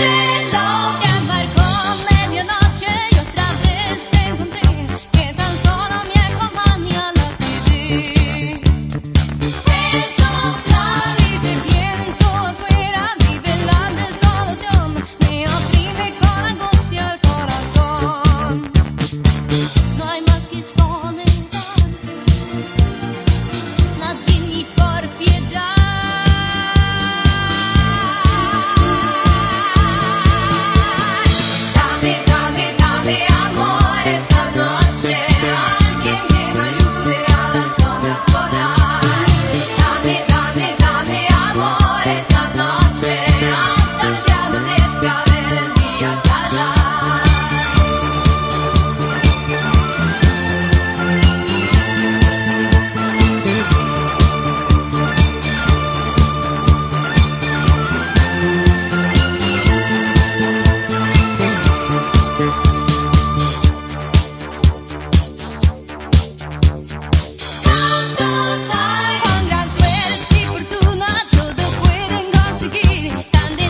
day. Standing.